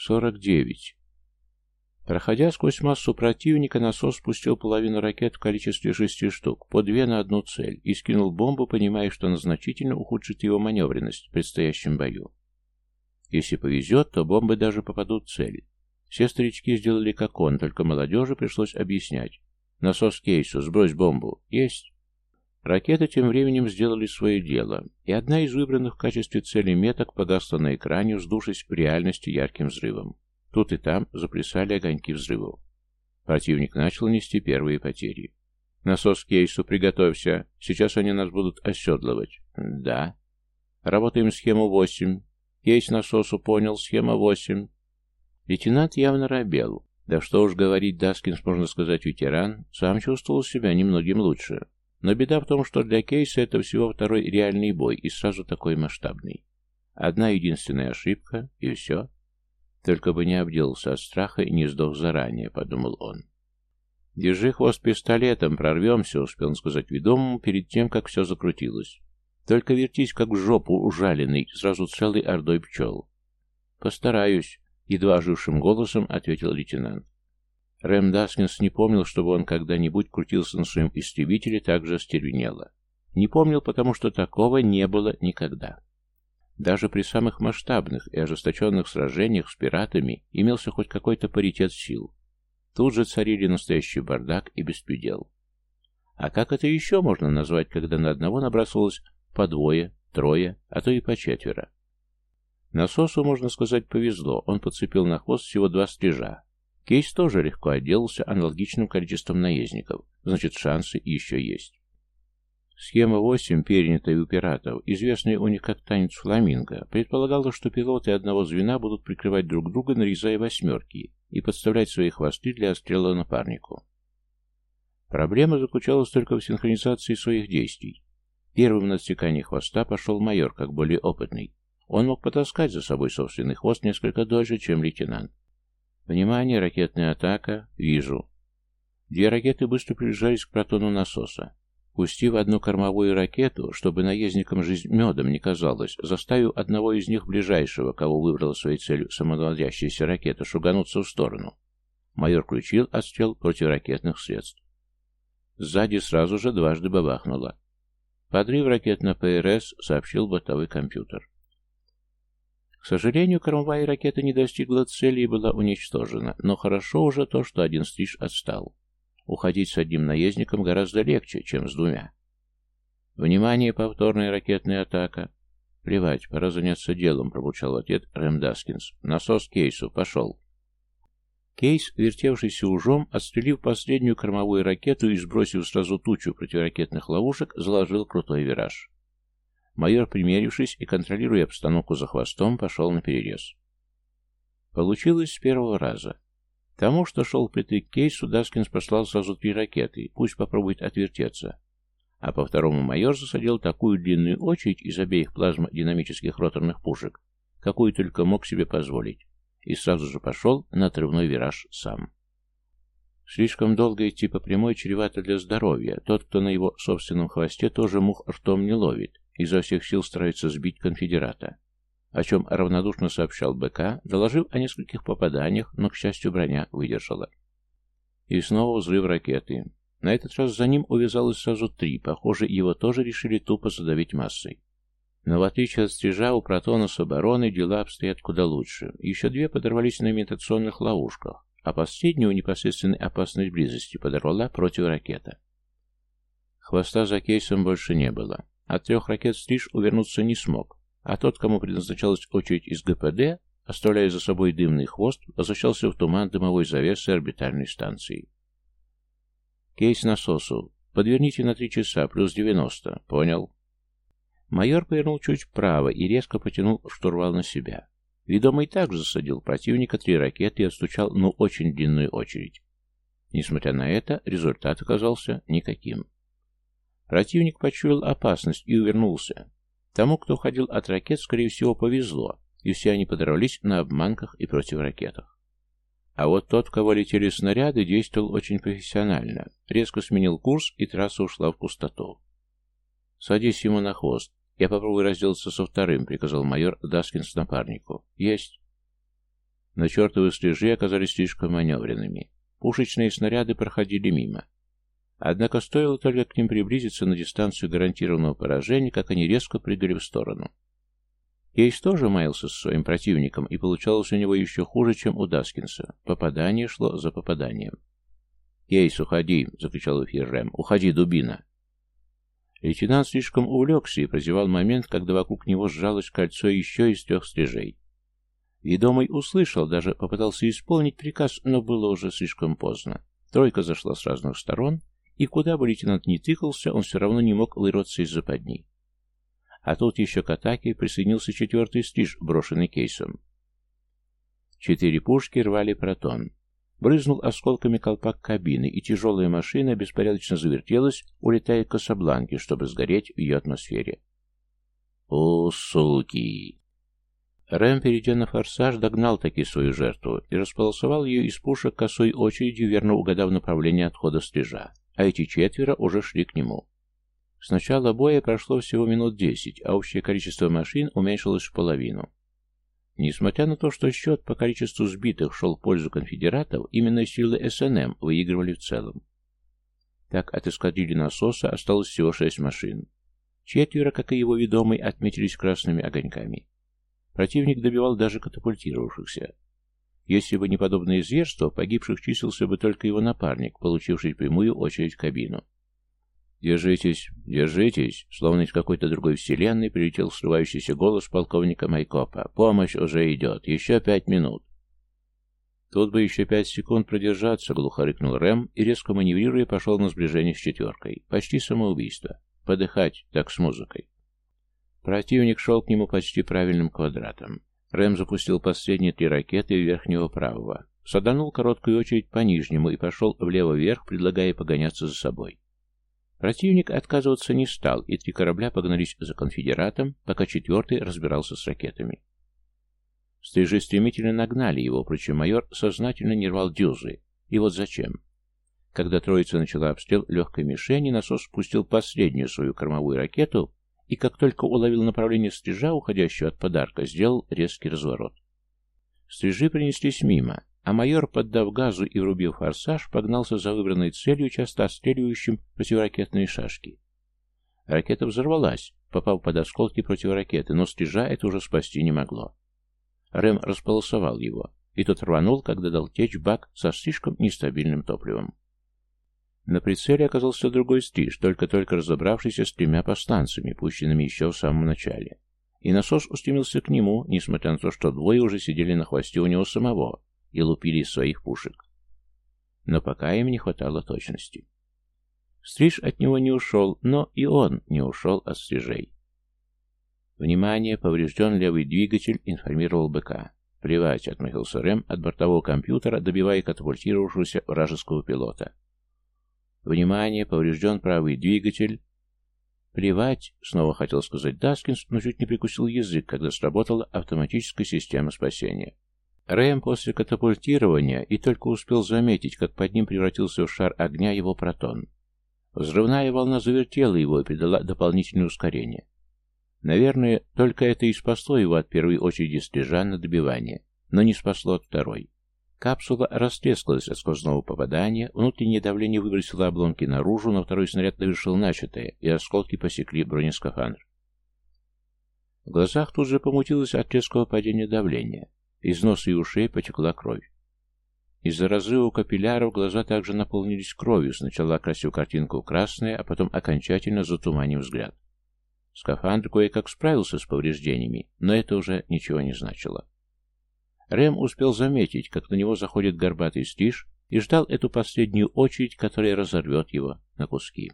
Сорок девять. Проходя сквозь массу противника, насос спустил половину ракет в количестве шести штук, по две на одну цель, и скинул бомбу, понимая, что она значительно ухудшит его маневренность в предстоящем бою. Если повезет, то бомбы даже попадут в цель. Все старички сделали как он, только молодежи пришлось объяснять. Насос кейсу, сбрось бомбу. Есть. Ракеты тем временем сделали свое дело, и одна из выбранных в качестве цели меток погасла на экране, вздувшись в реальности ярким взрывом. Тут и там заплясали огоньки взрывов. Противник начал нести первые потери. «Насос кейсу, приготовься. Сейчас они нас будут оседлывать». «Да». «Работаем схему 8. Кейс насосу понял, схема 8». Лейтенант явно робел. Да что уж говорить, Даскинс, можно сказать, ветеран, сам чувствовал себя немногим лучше. Но беда в том, что для Кейса это всего второй реальный бой, и сразу такой масштабный. Одна единственная ошибка, и все. Только бы не обделался от страха и не сдох заранее, подумал он. «Держи хвост пистолетом, прорвемся», — успел сказать ведомому перед тем, как все закрутилось. «Только вертись, как в жопу ужаленный, сразу целой ордой пчел». «Постараюсь», — едва ожившим голосом ответил лейтенант. Рэм Даскинс не помнил, чтобы он когда-нибудь крутился на своем истребителе так же стервенело. Не помнил, потому что такого не было никогда. Даже при самых масштабных и ожесточенных сражениях с пиратами имелся хоть какой-то паритет сил. Тут же царили настоящий бардак и беспредел. А как это еще можно назвать, когда на одного набрасывалось по двое, трое, а то и по четверо? Насосу, можно сказать, повезло, он подцепил на хвост всего два стрижа. Кейс тоже легко отделался аналогичным количеством наездников, значит шансы еще есть. Схема 8, перенятая у пиратов, известная у них как танец фламинго, предполагала, что пилоты одного звена будут прикрывать друг друга, нарезая восьмерки, и подставлять свои хвосты для отстрела напарнику. Проблема заключалась только в синхронизации своих действий. Первым на отсекании хвоста пошел майор, как более опытный. Он мог потаскать за собой собственный хвост несколько дольше, чем лейтенант. «Внимание, ракетная атака. Вижу». Две ракеты быстро приближались к протону насоса. Пустив одну кормовую ракету, чтобы наездникам жизнь медом не казалась, заставив одного из них ближайшего, кого выбрала своей целью самонаводящаяся ракета, шугануться в сторону, майор включил отстрел противоракетных средств. Сзади сразу же дважды бабахнуло. Подрыв ракет на ПРС, сообщил бортовой компьютер. К сожалению, кормовая ракета не достигла цели и была уничтожена, но хорошо уже то, что один стриж отстал. Уходить с одним наездником гораздо легче, чем с двумя. Внимание, повторная ракетная атака. Плевать, пора заняться делом, пробурчал в ответ Рэм Даскинс. Насос кейсу, пошел. Кейс, вертевшийся ужом, отстрелив последнюю кормовую ракету и сбросив сразу тучу противоракетных ловушек, заложил крутой вираж. Майор, примерившись и контролируя обстановку за хвостом, пошел наперерез. Получилось с первого раза. Тому, что шел впритык к кейсу, Даскинс послал сразу три ракеты, пусть попробует отвертеться. А по второму майор засадил такую длинную очередь из обеих плазмодинамических роторных пушек, какую только мог себе позволить, и сразу же пошел на отрывной вираж сам. Слишком долго идти по прямой чревато для здоровья. Тот, кто на его собственном хвосте, тоже мух ртом не ловит, изо всех сил старается сбить конфедерата о чем равнодушно сообщал БК, доложив о нескольких попаданиях, но, к счастью, броня выдержала. И снова взрыв ракеты. На этот раз за ним увязалось сразу три, похоже, его тоже решили тупо задавить массой. Но в отличие от стрижа, у протона с обороной дела обстоят куда лучше. Еще две подорвались на имитационных ловушках, а последнюю непосредственной опасной близости подорвала противоракета. Хвоста за кейсом больше не было. От трех ракет стриж увернуться не смог, а тот, кому предназначалась очередь из ГПД, оставляя за собой дымный хвост, возвращался в туман дымовой завесы орбитальной станции. Кейс насосу. Подверните на три часа, плюс девяносто. Понял. Майор повернул чуть вправо и резко потянул штурвал на себя. Ведомый также засадил противника три ракеты и отстучал, ну, очень длинную очередь. Несмотря на это, результат оказался никаким. Противник почуял опасность и увернулся. Тому, кто уходил от ракет, скорее всего, повезло, и все они подорвались на обманках и противоракетах. А вот тот, в кого летели снаряды, действовал очень профессионально. Резко сменил курс, и трасса ушла в пустоту. «Садись ему на хвост. Я попробую разделаться со вторым», — приказал майор Даскинс напарнику. «Есть». Но чертовы стрижи оказались слишком маневренными. Пушечные снаряды проходили мимо. Однако стоило только к ним приблизиться на дистанцию гарантированного поражения, как они резко прыгали в сторону. Кейс тоже маялся со своим противником, и получалось у него еще хуже, чем у Даскинса. Попадание шло за попаданием. «Кейс, уходи!» — закричал эфир Рэм. «Уходи, дубина!» Лейтенант слишком увлекся и прозевал момент, когда вокруг него сжалось кольцо еще из трех стрижей. Ведомый услышал, даже попытался исполнить приказ, но было уже слишком поздно. Тройка зашла с разных сторон, и куда бы лейтенант ни тыкался, он все равно не мог вырваться из западни. А тут еще к атаке присоединился четвертый стриж, брошенный кейсом. Четыре пушки рвали протон. Брызнул осколками колпак кабины, и тяжелая машина беспорядочно завертелась, улетая к Касабланке, чтобы сгореть в ее атмосфере. «О, суки!» Рэм, перейдя на форсаж, догнал таки свою жертву и располосовал ее из пушек косой очередью, верно угадав направление отхода стрижа, а эти четверо уже шли к нему. С начала боя прошло всего минут десять, а общее количество машин уменьшилось в половину. Несмотря на то, что счет по количеству сбитых шел в пользу конфедератов, именно силы СНМ выигрывали в целом. Так от эскадрильи насоса осталось всего шесть машин. Четверо, как и его ведомый, отметились красными огоньками. Противник добивал даже катапультировавшихся. Если бы не подобное зверство, погибших числился бы только его напарник, получивший прямую очередь в кабину. «Держитесь, держитесь!» Словно из какой-то другой вселенной прилетел срывающийся голос полковника Майкопа. «Помощь уже идет. Еще пять минут!» «Тут бы еще пять секунд продержаться», — глухо рыкнул Рэм и, резко маневрируя, пошел на сближение с четверкой. Почти самоубийство. Подыхать, так с музыкой. Противник шел к нему почти правильным квадратом. Рэм запустил последние три ракеты верхнего правого. Саданул короткую очередь по нижнему и пошел влево-вверх, предлагая погоняться за собой. Противник отказываться не стал, и три корабля погнались за конфедератом, пока четвертый разбирался с ракетами. Стрижи стремительно нагнали его, причем майор сознательно не рвал дюзы. И вот зачем? Когда троица начала обстрел легкой мишени, насос спустил последнюю свою кормовую ракету и, как только уловил направление стрижа, уходящего от подарка, сделал резкий разворот. Стрижи принеслись мимо, а майор, поддав газу и врубив форсаж, погнался за выбранной целью, часто отстреливающим противоракетные шашки. Ракета взорвалась, попав под осколки противоракеты, но стрижа это уже спасти не могло. Рэм располосовал его, и тот рванул, когда дал течь бак со слишком нестабильным топливом. На прицеле оказался другой стриж, только-только разобравшийся с тремя повстанцами, пущенными еще в самом начале. И насос устремился к нему, несмотря на то, что двое уже сидели на хвосте у него самого, и лупили из своих пушек. Но пока им не хватало точности. Стриж от него не ушел, но и он не ушел от стрижей. «Внимание! Поврежден левый двигатель», — информировал БК. «Плевать», — отмахился Рэм от бортового компьютера, добивая катапультировавшегося вражеского пилота. «Внимание! Поврежден правый двигатель». «Плевать», — снова хотел сказать Даскинс, но чуть не прикусил язык, когда сработала автоматическая система спасения. Рэм после катапультирования и только успел заметить, как под ним превратился в шар огня его протон. Взрывная волна завертела его и придала дополнительное ускорение. Наверное, только это и спасло его от первой очереди стрижа на добивание, но не спасло от второй. Капсула растрескалась от сквозного попадания, внутреннее давление выбросило обломки наружу, но второй снаряд довершил начатое, и осколки посекли бронескафандр. В глазах тут же помутилось от резкого падения давления. Из носа и ушей потекла кровь. Из-за разрыва капилляров глаза также наполнились кровью, сначала окрасив картинку красное, а потом окончательно затуманив взгляд. Скафандр кое-как справился с повреждениями, но это уже ничего не значило. Рэм успел заметить, как на него заходит горбатый стиш, и ждал эту последнюю очередь, которая разорвет его на куски.